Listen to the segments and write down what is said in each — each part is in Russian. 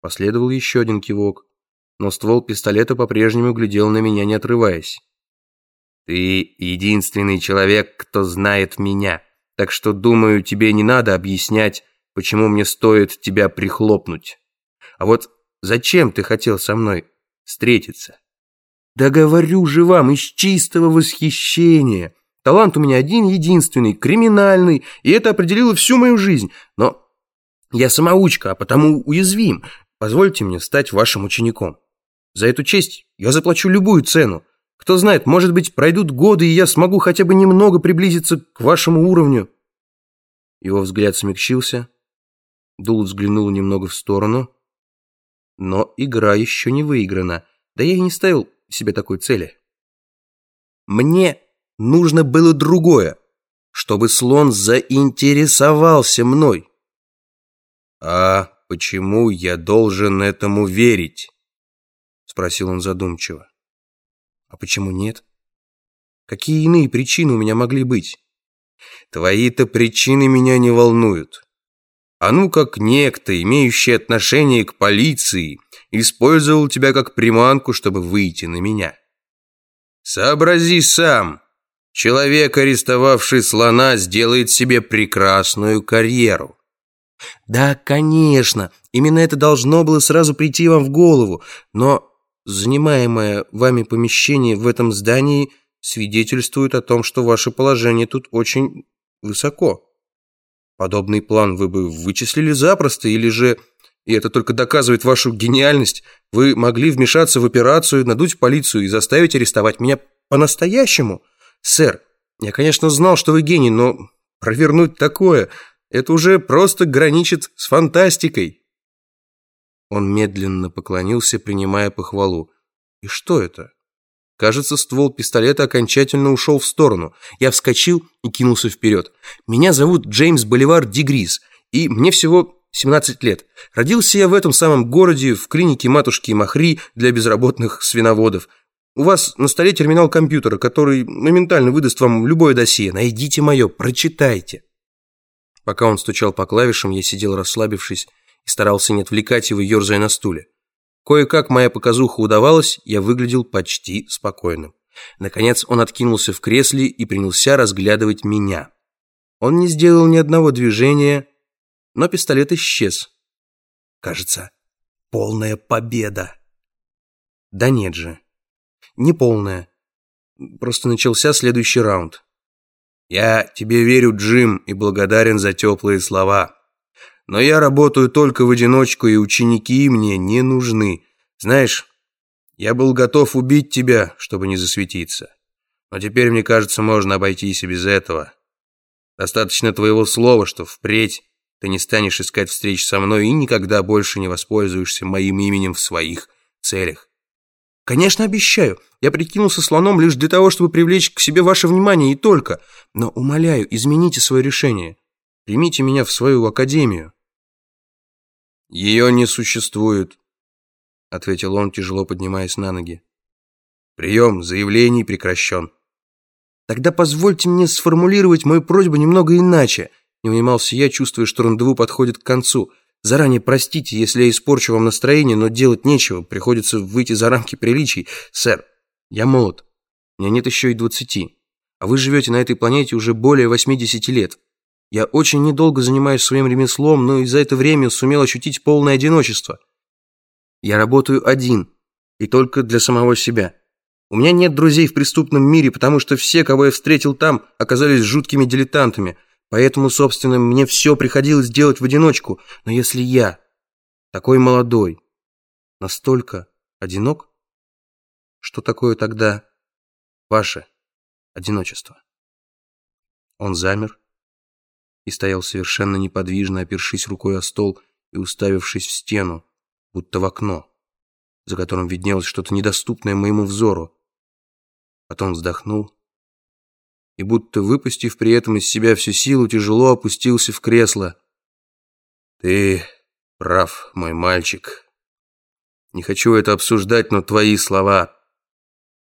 Последовал еще один кивок, но ствол пистолета по-прежнему глядел на меня, не отрываясь. «Ты единственный человек, кто знает меня, так что, думаю, тебе не надо объяснять, почему мне стоит тебя прихлопнуть. А вот зачем ты хотел со мной встретиться?» «Да говорю же вам, из чистого восхищения!» Талант у меня один единственный, криминальный, и это определило всю мою жизнь. Но я самоучка, а потому уязвим. Позвольте мне стать вашим учеником. За эту честь я заплачу любую цену. Кто знает, может быть, пройдут годы, и я смогу хотя бы немного приблизиться к вашему уровню». Его взгляд смягчился. Дул взглянул немного в сторону. Но игра еще не выиграна. Да я и не ставил себе такой цели. «Мне Нужно было другое, чтобы слон заинтересовался мной. «А почему я должен этому верить?» Спросил он задумчиво. «А почему нет? Какие иные причины у меня могли быть?» «Твои-то причины меня не волнуют. А ну как некто, имеющий отношение к полиции, использовал тебя как приманку, чтобы выйти на меня. Сообрази сам, Человек, арестовавший слона, сделает себе прекрасную карьеру. Да, конечно, именно это должно было сразу прийти вам в голову, но занимаемое вами помещение в этом здании свидетельствует о том, что ваше положение тут очень высоко. Подобный план вы бы вычислили запросто, или же, и это только доказывает вашу гениальность, вы могли вмешаться в операцию, надуть полицию и заставить арестовать меня по-настоящему. «Сэр, я, конечно, знал, что вы гений, но провернуть такое – это уже просто граничит с фантастикой». Он медленно поклонился, принимая похвалу. «И что это?» Кажется, ствол пистолета окончательно ушел в сторону. Я вскочил и кинулся вперед. «Меня зовут Джеймс Боливар Дегрис, и мне всего 17 лет. Родился я в этом самом городе, в клинике матушки Махри для безработных свиноводов. У вас на столе терминал компьютера, который моментально выдаст вам любое досье. Найдите мое, прочитайте». Пока он стучал по клавишам, я сидел расслабившись и старался не отвлекать его, ерзая на стуле. Кое-как моя показуха удавалась, я выглядел почти спокойным. Наконец он откинулся в кресле и принялся разглядывать меня. Он не сделал ни одного движения, но пистолет исчез. Кажется, полная победа. Да нет же неполная. Просто начался следующий раунд. «Я тебе верю, Джим, и благодарен за теплые слова. Но я работаю только в одиночку, и ученики мне не нужны. Знаешь, я был готов убить тебя, чтобы не засветиться. Но теперь, мне кажется, можно обойтись и без этого. Достаточно твоего слова, что впредь ты не станешь искать встреч со мной и никогда больше не воспользуешься моим именем в своих целях. Конечно, обещаю. Я прикинулся слоном лишь для того, чтобы привлечь к себе ваше внимание и только. Но, умоляю, измените свое решение. Примите меня в свою академию. Ее не существует, ответил он, тяжело поднимаясь на ноги. Прием заявлений прекращен. Тогда позвольте мне сформулировать мою просьбу немного иначе. Не унимался я, чувствуя, что рандеву подходит к концу. Заранее простите, если я испорчу вам настроение, но делать нечего. Приходится выйти за рамки приличий. Сэр, я молод. Мне нет еще и двадцати. А вы живете на этой планете уже более 80 лет. Я очень недолго занимаюсь своим ремеслом, но и за это время сумел ощутить полное одиночество. Я работаю один. И только для самого себя. У меня нет друзей в преступном мире, потому что все, кого я встретил там, оказались жуткими дилетантами – Поэтому, собственно, мне все приходилось делать в одиночку. Но если я, такой молодой, настолько одинок, что такое тогда ваше одиночество? Он замер и стоял совершенно неподвижно, опершись рукой о стол и уставившись в стену, будто в окно, за которым виднелось что-то недоступное моему взору. Потом вздохнул и, будто выпустив при этом из себя всю силу, тяжело опустился в кресло. «Ты прав, мой мальчик. Не хочу это обсуждать, но твои слова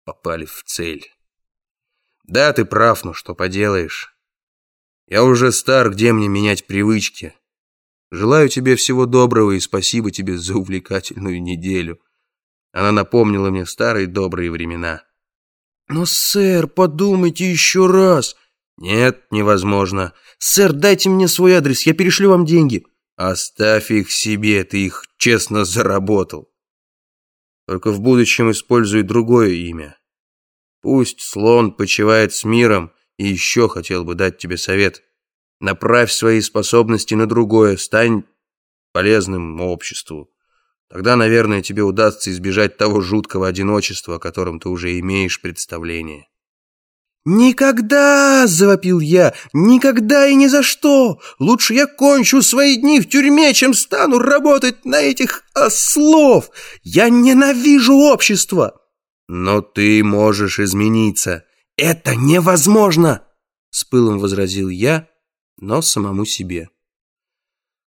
попали в цель. Да, ты прав, но что поделаешь. Я уже стар, где мне менять привычки. Желаю тебе всего доброго и спасибо тебе за увлекательную неделю. Она напомнила мне старые добрые времена. Но, сэр, подумайте еще раз. Нет, невозможно. Сэр, дайте мне свой адрес, я перешлю вам деньги. Оставь их себе, ты их честно заработал. Только в будущем используй другое имя. Пусть слон почивает с миром, и еще хотел бы дать тебе совет. Направь свои способности на другое, стань полезным обществу. Тогда, наверное, тебе удастся избежать того жуткого одиночества, о котором ты уже имеешь представление. «Никогда!» — завопил я. «Никогда и ни за что! Лучше я кончу свои дни в тюрьме, чем стану работать на этих ослов! Я ненавижу общество!» «Но ты можешь измениться!» «Это невозможно!» — с пылом возразил я, но самому себе.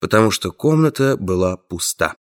Потому что комната была пуста.